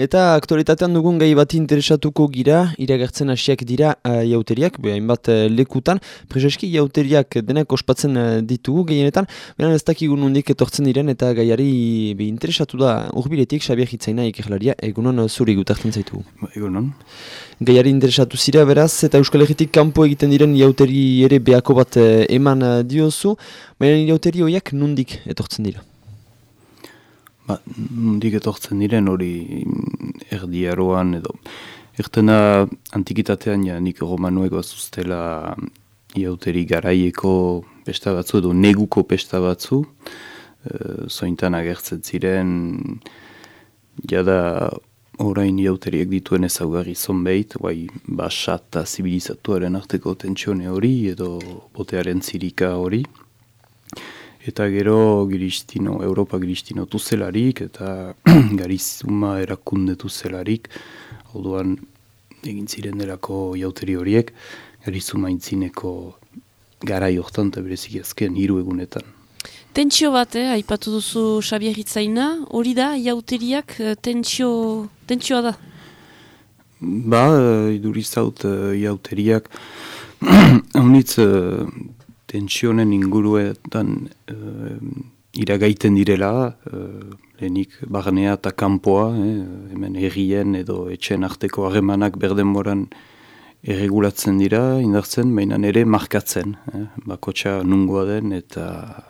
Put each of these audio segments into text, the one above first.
Eta aktualitatean dugun gai bat interesatuko gira, iragertzen hasiak dira uh, jauteriak, hainbat uh, lekutan, prezeski jauteriak denak ospatzen uh, ditugu gehienetan, beran ez dakigu nondik etortzen diren eta gaiari be, interesatu da urbiletik, Xabier Hitzaina ikerlaria, egunon zuri gutartzen zaitugu. Ba, egunon. Gaiari interesatu zira beraz, eta Euskal Herritik kanpo egiten diren jauteri ere beako bat eman uh, diozu, baina jauteri horiak nondik etortzen dira? Ba, nondik etortzen diren hori erdiaroan edo. Ertena antikitatean ja nik romanuek bazuztela iauteri garaieko pesta batzu edo neguko pesta batzu e, zointan agertzen ziren. Jada orain iauteriek dituen ezaugarri zonbeit, guai basat eta zibilizatuaren arteko tentsione hori edo botearen zirika hori eta gero giristino, Europa giristino tuzelarik eta garizuma erakunde tuzelarik, orduan egin ziren delako jauteri horiek, garizuma intzineko gara jortan eta berezik azken hiru egunetan. Tentsio bat, eh, aipatu duzu Xabier Hitzaina, hori da, jauteriak eh, tentsio, tentsioa da? Ba, uh, idurizaut uh, jauteriak, honitz tensionen inguruetan uh, iragaiten direla, uh, lehenik barnea eta kanpoa, eh, hemen errien edo etxen arteko harremanak berdenboran erregulatzen dira, indartzen, baina ere markatzen, eh, bakotxa nungoa den, eta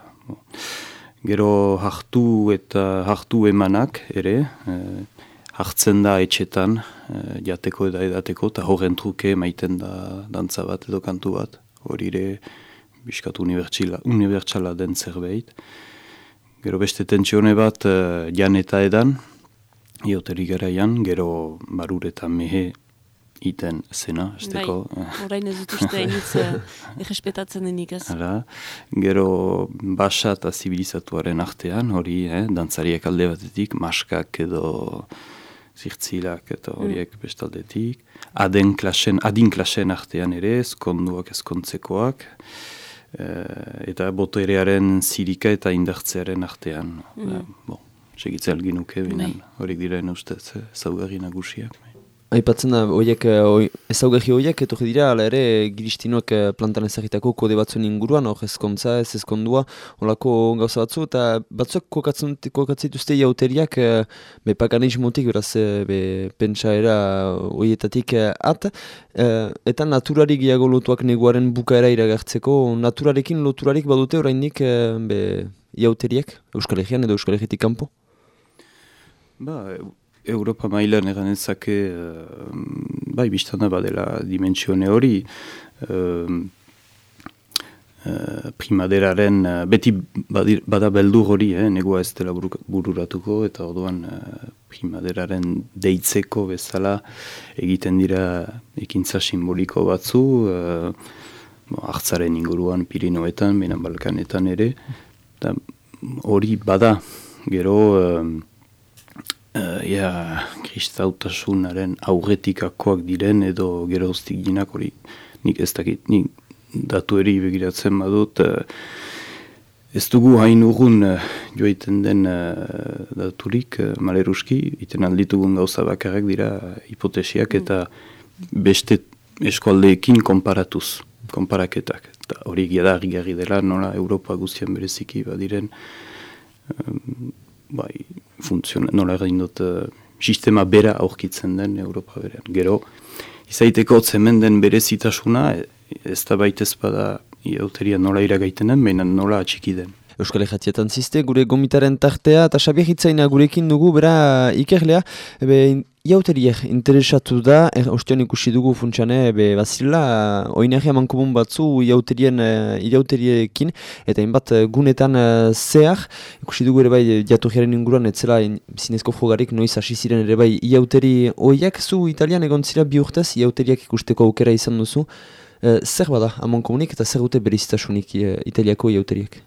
gero hartu eta hartu emanak ere, eh, hartzen da etxetan, eh, jateko eta edateko, eta horren truke maiten da dantza bat edo kantu bat, hori ere, biskat unibertsala den zerbait. Gero beste tentsione bat uh, jan eta edan, ioteri garaian, gero barur eta mehe iten zena, esteko. Bai, orain ez dut uste hainitz errespetatzen denik ez. Hala, gero basa eta zibilizatuaren artean, hori, eh, dantzariak alde batetik, maskak edo zirtzilak eta horiek mm. bestaldetik. Aden klasen, adin klasen artean ere, eskonduak eskontzekoak. Eh, eta boterearen zirika eta indartzearen artean. Mm. Uh, bon, segitzen algin nuke, bai. horiek diren ustez, zaugarri nagusiak. Aipatzen da, oiek, oi, ezaugarri horiek, etorri dira, ala ere, giristinoak eh, plantan ezagitako kode batzuen inguruan, hor ezkontza, ez ezkondua, holako gauza batzu, eta batzuk kokatzen dituzte jauteriak, eh, be paganismotik, beraz, eh, be pentsaera horietatik at, eta naturari gehiago lotuak neguaren bukaera iragartzeko, naturarekin loturarik badute oraindik be jauteriak, Euskal Herrian edo Euskal Herritik kanpo? Ba, Europa mailan egan ezake, uh, bai, biztana badela dimentsione hori, uh, uh, primaderaren, uh, beti badir, bada beldur hori, eh, negua ez dela bururatuko, eta orduan uh, primaderaren deitzeko bezala egiten dira ekintza simboliko batzu, uh, hartzaren inguruan Pirinoetan, Benan Balkanetan ere, hori bada, gero... Uh, ja, kristautasunaren aurretikakoak diren edo geroztik ginak hori nik ez dakit, nik datu begiratzen badut uh, ez dugu hain urgun uh, joaiten den uh, daturik uh, maleruski, iten alditugun gauza bakarrak dira hipotesiak eta beste eskualdeekin konparatuz, konparaketak. Eta hori gira dela nola Europa guztian bereziki badiren um, bai, funtziona, nola egin dut, uh, sistema bera aurkitzen den Europa berean. Gero, izaiteko zemen den bere zitasuna, ez da baitez bada iauteria nola iragaiten den, baina nola atxiki den. Euskal Ejatietan ziste, gure gomitaren tartea, eta Xabier Hitzaina gurekin dugu, bera ikerlea, ebe, iauteriek interesatu da, er, ostion ikusi dugu funtsane, ebe, bazila, oinerri amankomun batzu iauterien, uh, iauteriekin, eta inbat uh, gunetan uh, zehar, ikusi dugu ere bai jatorriaren inguruan, etzela zinezko frogarik noiz hasi ziren ere bai iauteri oiak, zu italian egon zira bi urtez, iauteriak ikusteko aukera izan duzu, uh, zer bada amankomunik eta zer dute berizitasunik uh, italiako iauteriek?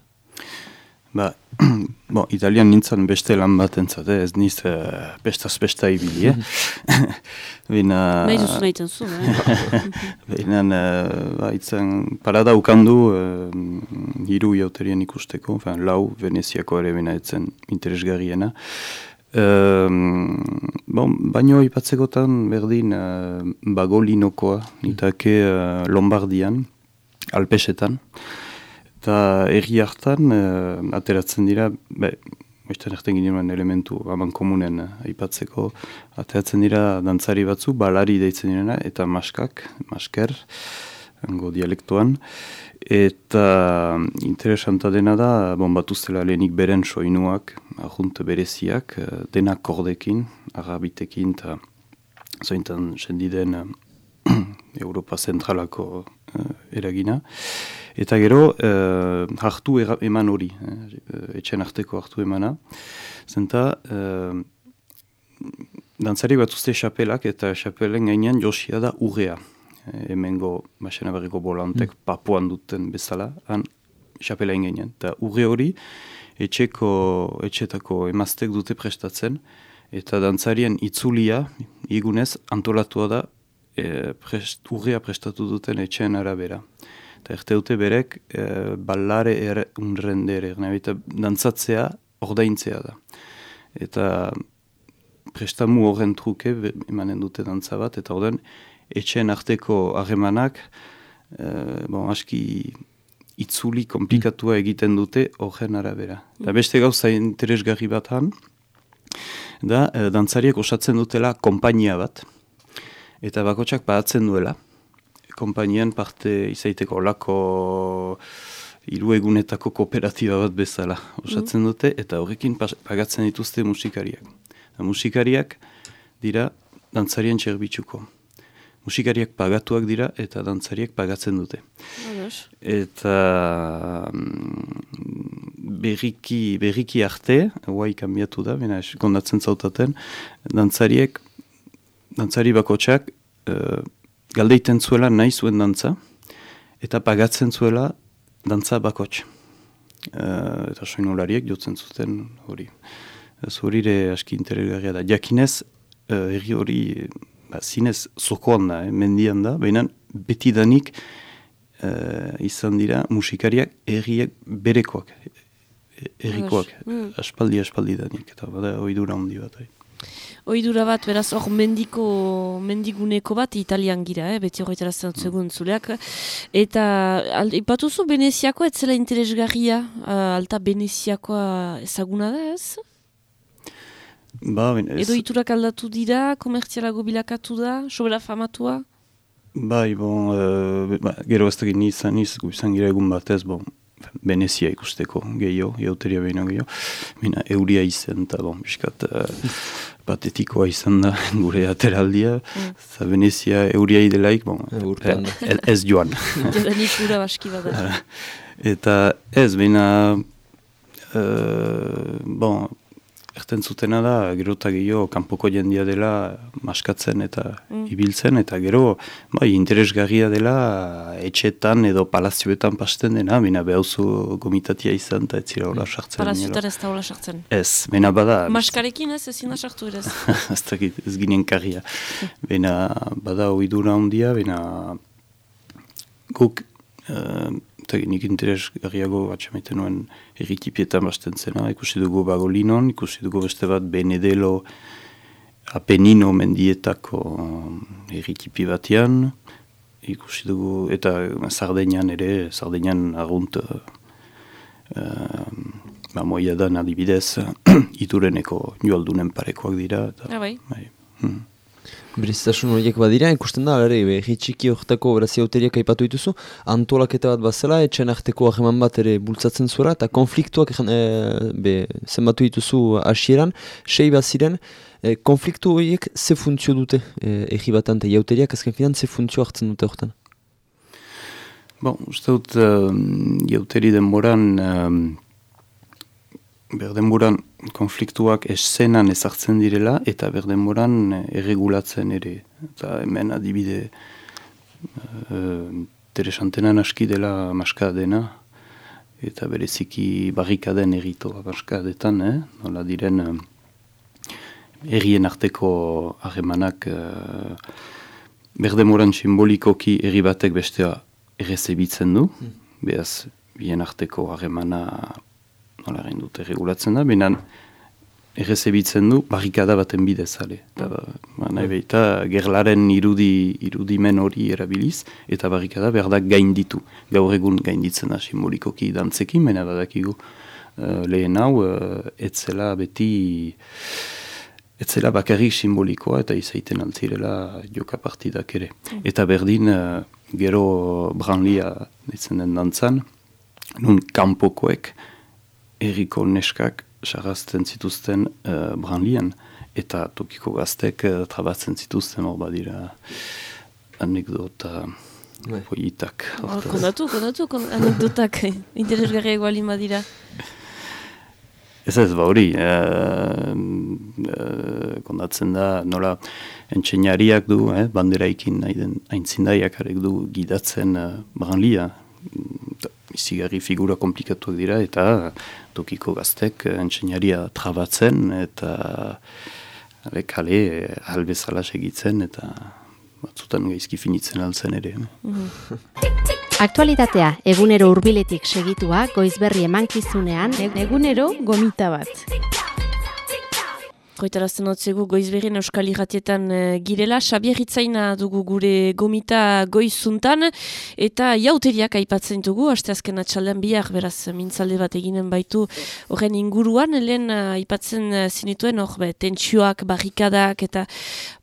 Ba, bo, italian nintzen beste lan bat entzat, ez niz uh, bestaz besta ibili, eh? Bina... Nahi duzu nahi tenzu, eh? Bina, uh, ba, itzen, parada ukandu, uh, hiru jauterien ikusteko, fin, lau, Veneziako ere bina etzen interesgarriena. Um, bon, baino ipatzekotan berdin uh, bagolinokoa, nitake uh, Lombardian, Alpesetan. Eta erri hartan, uh, ateratzen dira, be, Oizten erten ginen elementu, aban komunen aipatzeko, ateratzen dira dantzari batzu, balari deitzen direna, eta maskak, masker, hango dialektuan. Eta interesanta dena da, bon, batuztela lehenik beren soinuak, ahunt bereziak, eh, dena kordekin, arabitekin, eta zointan sendiden uh, Europa zentralako uh, eragina. Eta gero, uh, hartu eman hori, eh, etxen arteko hartu emana. Zenta, uh, dantzari batuzte xapelak eta xapelen gainean josia da urrea hemengo masena berriko bolantek mm. papuan duten bezala, han xapela ingenian. Eta urre hori, etxeko, etxetako emaztek dute prestatzen, eta dantzarien itzulia, igunez, antolatua da, e, prest, urrea prestatu duten etxeen arabera. Eta erte dute berek, e, ballare er, unrendere, eta dantzatzea, ordaintzea da. Eta prestamu horren truke, emanen dute dantza bat, eta ordean, etxen arteko harremanak, e, bon, aski itzuli komplikatua egiten dute horren arabera. Da beste gauza interesgarri bat han, da e, dantzariek osatzen dutela konpainia bat, eta bakotsak badatzen duela, konpainian parte izaiteko lako hiru egunetako kooperatiba bat bezala osatzen mm. dute, eta horrekin pagatzen dituzte musikariak. Da, musikariak dira dantzarien txerbitzuko musikariak pagatuak dira eta dantzariak pagatzen dute. Eta mm, berriki, berriki arte, guai kanbiatu da, bena kondatzen zautaten, dantzariek, dantzari bakotxak, uh, galdeiten zuela nahi zuen dantza, eta pagatzen zuela dantza bakotx. Uh, eta soinolariek jotzen zuten hori. Ez hori aski interesgarria da. Jakinez, uh, erri hori ba, zinez zokoan da, eh, mendian da, baina betidanik uh, izan dira musikariak erriak berekoak, errikoak, mm. aspaldi aspaldi danik, eta bada oidura handi bat. Eh. Oidura bat, beraz, hor mendiko, mendiguneko bat italian gira, eh? beti horretara zentzegun mm. zuleak. Eta, ipatuzu, Beneziakoa, etzela interesgarria, uh, alta Beneziakoa ezaguna da ez? Ba, ben, ez... Edo iturak aldatu dira, komertzialago bilakatu da, sobera famatua? Bai, bon, uh, ba, gero ez dakit nizan, nizan, izan gira egun batez, bon, Venezia ikusteko gehiago, jauteria behina gehiago. Mina, euria izan, eta bon, biskat, uh, patetikoa izan da gure ateraldia. Mm. Za Venezia euria idelaik, bon, e, ez, ez joan. Ura baski bada. Eta ez, bina, uh, bon, erten zutena da, gero eta gehiago kanpoko jendia dela maskatzen eta mm. ibiltzen, eta gero bai, interesgarria dela etxetan edo palazioetan pasten dena, bina behauzu gomitatia izan eta ez zira hola sartzen. Palazioetan ez da hola sartzen. Ez, bina bada... Maskarekin ez ezin da sartu ere ez dakit, ez ginen karria. bina bada oidura ondia, bina guk... Uh, eta nik interes garriago atxamaiten nuen erritipietan basten zena, ikusi dugu bagolinon, ikusi dugu beste bat Benedelo Apenino mendietako erritipi batean, ikusi dugu, eta Sardeñan ere, Sardeñan agunt uh, ba, moia da adibidez, itureneko joaldunen parekoak dira. Eta, ah, bai. bai. Hmm. Beriztasun horiek badira, ikusten da, alare, behi txiki horretako brazia auteriak aipatu dituzu, antolaketa bat bazela, etxen arteko aheman bat ere bultzatzen zuera, eta konfliktuak e, be, zenbatu dituzu asieran, sei bat ziren, e, konfliktu horiek ze funtzio dute e, egi bat ante, jauteriak azken finan ze funtzio hartzen dute horretan? Bon, uste dut, uh, jauteri denboran, berdenburan konfliktuak eszenan ezartzen direla eta berdenboran erregulatzen ere. Eta hemen adibide uh, interesantenan aski dela maska dena eta bereziki barrikaden errito maskadetan, eh? nola diren uh, errien arteko harremanak uh, berdenboran simbolikoki erri batek bestea errezebitzen du, hmm. behaz bien arteko harremana nola egin dute regulatzen da, binan errezebitzen du barrikada baten bidez, ale. Eta, ba, nahi behita, gerlaren irudi, irudimen hori erabiliz, eta barrikada behar da gainditu. Gaur egun gainditzen da simbolikoki dantzekin, mena badakigu uh, lehen hau, uh, etzela beti, etzela bakarrik simbolikoa, eta izaiten altzirela joka partidak ere. Eta berdin, uh, gero branlia ditzen den dantzan, nun kanpokoek, erriko neskak sarrazten zituzten uh, branlian, eta tokiko gaztek uh, trabatzen zituzten hor badira anekdota Bai. poitak. Oh, kondatu, kondatu, kon- anekdotak interesgarriak balin badira. Ez ez, ba hori, eh, eh, kondatzen da, nola, entxeinariak du, eh, banderaikin nahi den aintzindaiak arek du gidatzen uh, branlia, izigarri figura komplikatuak dira, eta tokiko gaztek eh, entxeinaria trabatzen, eta ale, kale eh, albezala segitzen, eta batzutan gaizki finitzen altzen ere. Aktualitatea egunero hurbiletik segitua goizberri emankizunean Egunero gomita bat. Goitarazten otzegu goizberrien euskal irratietan eh, girela, Xabier Hitzaina dugu gure gomita goizuntan, eta jauteriak aipatzen dugu, asteazken atxaldean bihar, beraz, mintzalde bat eginen baitu horren inguruan, lehen eh, aipatzen eh, zinituen, hor, be, tentsioak, barrikadak, eta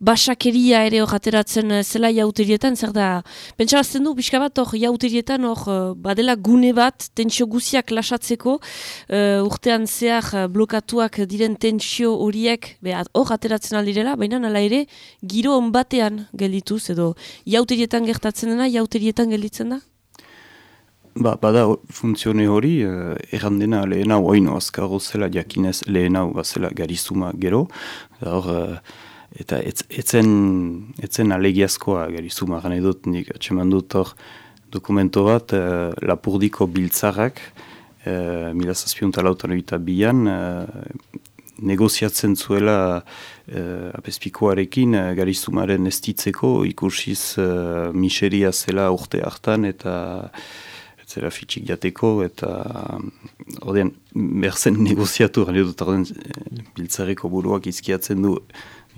basakeria ere hor ateratzen zela jauterietan, zer da, pentsarazten du, pixka bat, hor, jauterietan, hor, badela gune bat, tentsio guziak lasatzeko, uh, urtean zehar eh, blokatuak diren tentsio horiek be, at- hor ateratzen aldirela, baina nala ere giro on batean geldituz edo jauterietan gertatzen dena, jauterietan gelditzen da? Ba, bada funtzione hori, uh, errandena lehen hau oino azkarro zela jakinez lehen hau bazela garizuma gero, eta hor, eh, eta etz, etzen, etzen alegiazkoa garizuma, gane dut, nik atseman dut hor dokumento bat, uh, lapurdiko biltzarrak, uh, mila eta bian, uh, negoziatzen zuela uh, apespikoarekin uh, garizumaren estitzeko, ikusiz uh, miseria zela urte hartan eta zera fitxik jateko, eta ordean, berzen negoziatu, dut ordean, eh, biltzareko buruak izkiatzen du,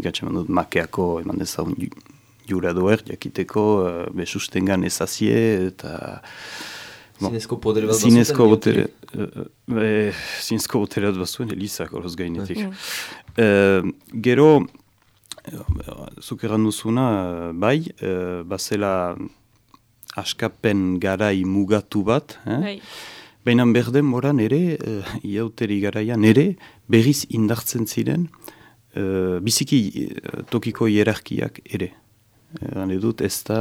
ikatxe dut makeako, eman dezagun ju- jura doer, jakiteko, uh, besustengan ezazie, eta... Podere bat Zinezko bazuten, botere, uh, uh, zinezko botere bat bazuen, Elizak horoz gainetik. Eh, gero, zuk erran duzuna, bai, uh, bazela askapen garai mugatu bat, eh? Bai. Baina berden moran ere, uh, iauteri garaian ere, berriz indartzen ziren, uh, biziki uh, tokiko hierarkiak ere. Gane dut, ez da,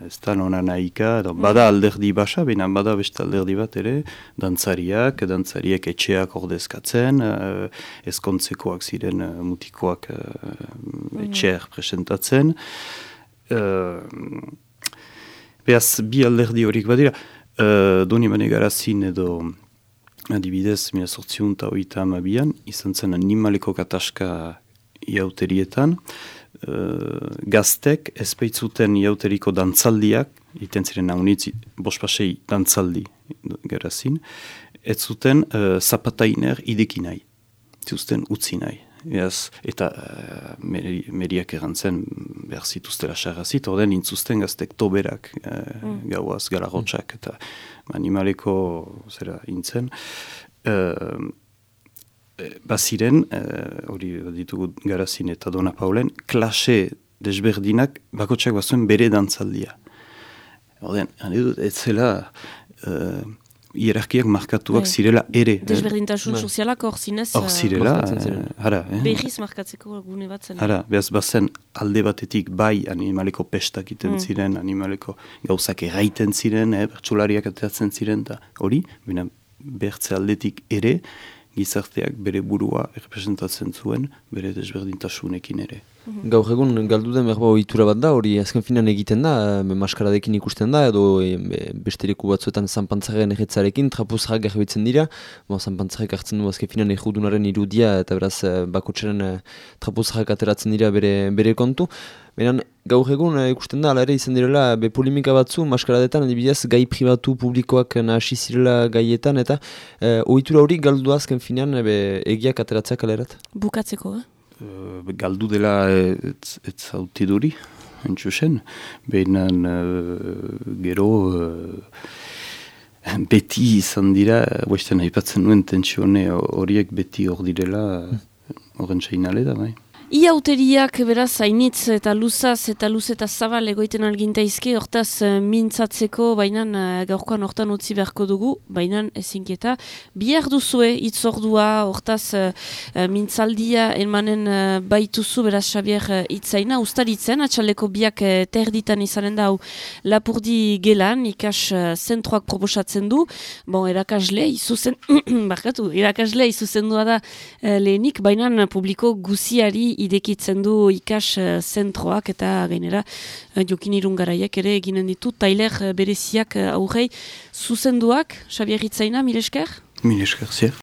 eh, ez da nona nahika, edo, bada alderdi basa, baina bada beste alderdi bat ere, dantzariak, dantzariek etxeak ordezkatzen, uh, ezkontzekoak ziren mutikoak uh, etxeak presentatzen. Beaz, bi alderdi horik badira, doni bane garazin edo adibidez, mila sortziun eta oita amabian, izan zen animaleko kataska iauterietan, uh, gaztek ezpeitzuten iauteriko dantzaldiak, iten ziren haunitzi, bospasei dantzaldi garazin, ez zuten uh, zapatainer ideki nahi, zuzten utzi nahi. Beaz, eta uh, meri, meriak erantzen behar zituztela sarrazit, orden intzuzten gaztek toberak uh, gauaz, galarotxak, eta animaleko zera intzen. Uh, baziren, eh, hori ditugu garazin eta dona paulen, klase desberdinak bakotsak bazuen bere dantzaldia. Orden, hane dut, ez zela uh, hierarkiak markatuak Bai. zirela ere. eh? Desberdintasun Bai. sozialak hor zinez Hor eh, zirela, eh, hara, eh? berriz markatzeko gune bat zen. Hara, behaz bazen alde batetik bai animaleko pestak iten ziren, animaleko gauzak erraiten ziren, eh, bertsolariak ateratzen ziren, eta hori, bina bertze aldetik ere, gizarteak bere burua errepresentatzen zuen, bere desberdintasunekin ere. Gaur egun galdu den berba ohitura bat da, hori azken finan egiten da, e, maskaradekin ikusten da, edo e, be- beste leku batzuetan zanpantzaren egetzarekin, trapuzrak garbitzen dira, bon, zanpantzarek hartzen du azken finan egudunaren irudia, eta beraz e, bakotxaren e, trapuzrak ateratzen dira bere, bere kontu. Beran, gaur egun e, ikusten da, ere izan direla, be polimika batzu, maskaradetan, adibidez, gai pribatu publikoak nahasi zirela gaietan, eta e, ohitura hori galdu azken finan, e, be, egiak ateratzeak alerat. Bukatzeko, eh? Galdu dela eh, ez, ez zauti duri, entxusen, behinan gero eh, beti izan dira, boisten aipatzen nuen tentsione horiek beti hor direla, horren seinale da, bai. Iauteriak beraz hainitz eta luzaz eta luz eta zabal egoiten algintaizke, hortaz eh, mintzatzeko, baina gaurkoan hortan utzi beharko dugu, baina ezinketa. Bihar duzue itzordua, hortaz eh, eh, mintzaldia emanen eh, baituzu beraz Xabier eh, itzaina, ustaritzen, atxaleko biak eh, terditan izanen da lapurdi gelan, ikas eh, zentroak proposatzen du, bon, erakasle, izuzen, barkatu, erakasle izuzendua da eh, lehenik, baina publiko guziari idekitzen du ikas eh, zentroak eta gainera eh, jokin irungaraiak ere eginen ditu tailer eh, bereziak aurrei zuzenduak, Xabier Itzaina, mil esker? Mil esker zier.